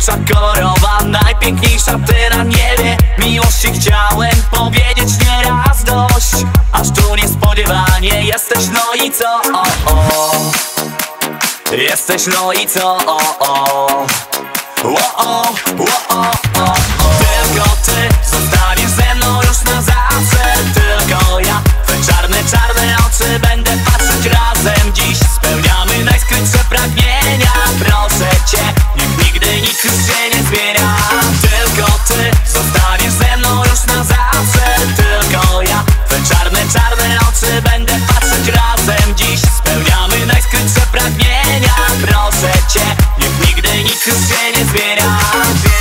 Pomarańcza korowa, najpiękniejsza ty na niebie Miłości chciałem powiedzieć nieraz dość Aż tu niespodziewanie jesteś no i co o, o. Jesteś no i co o, o. Wo, o, o. será?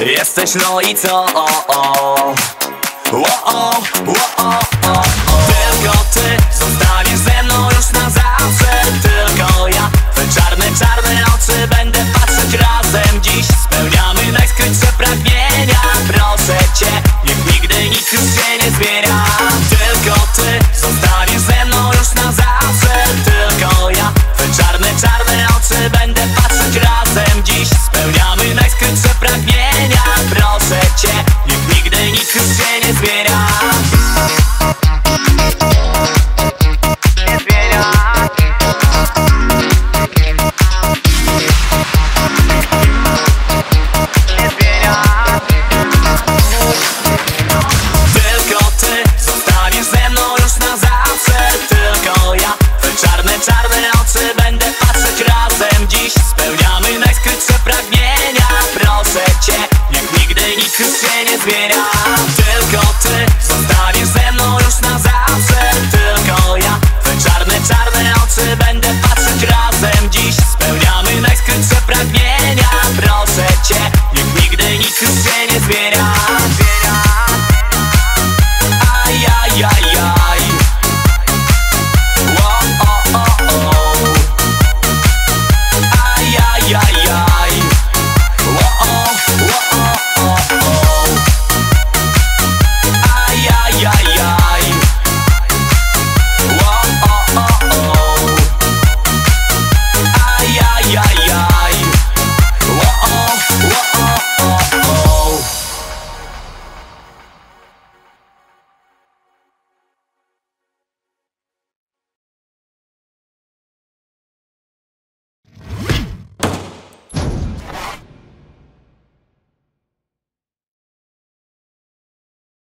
Jesteś no i co? zmienia. Tylko ty zostaniesz ze mną już na zawsze. Tylko ja Te czarne, czarne oczy będę patrzeć razem. Dziś Spełniamy najskrytsze pragnienia. Proszę cię, niech nigdy nic już się nie zmienia.